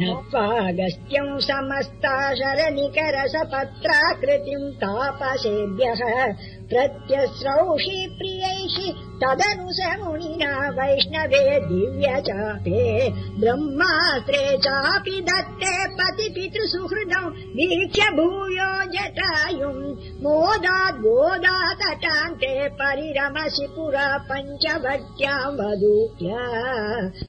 नत्वागस्त्यम् समस्ता शरनिकरसपत्राकृतिम् तापसेभ्यः प्रत्यस्रौषि प्रियैषि तदनुस मुनिना वैष्णवे दिव्य चापे ब्रह्मास्त्रे चापि दत्ते पतिपितुसुहृदौ वीक्ष्य भूयो जटायुम् मोदाद्बोधातटान्ते परिरमसि पुरा पञ्चवट्याम् वदूत्या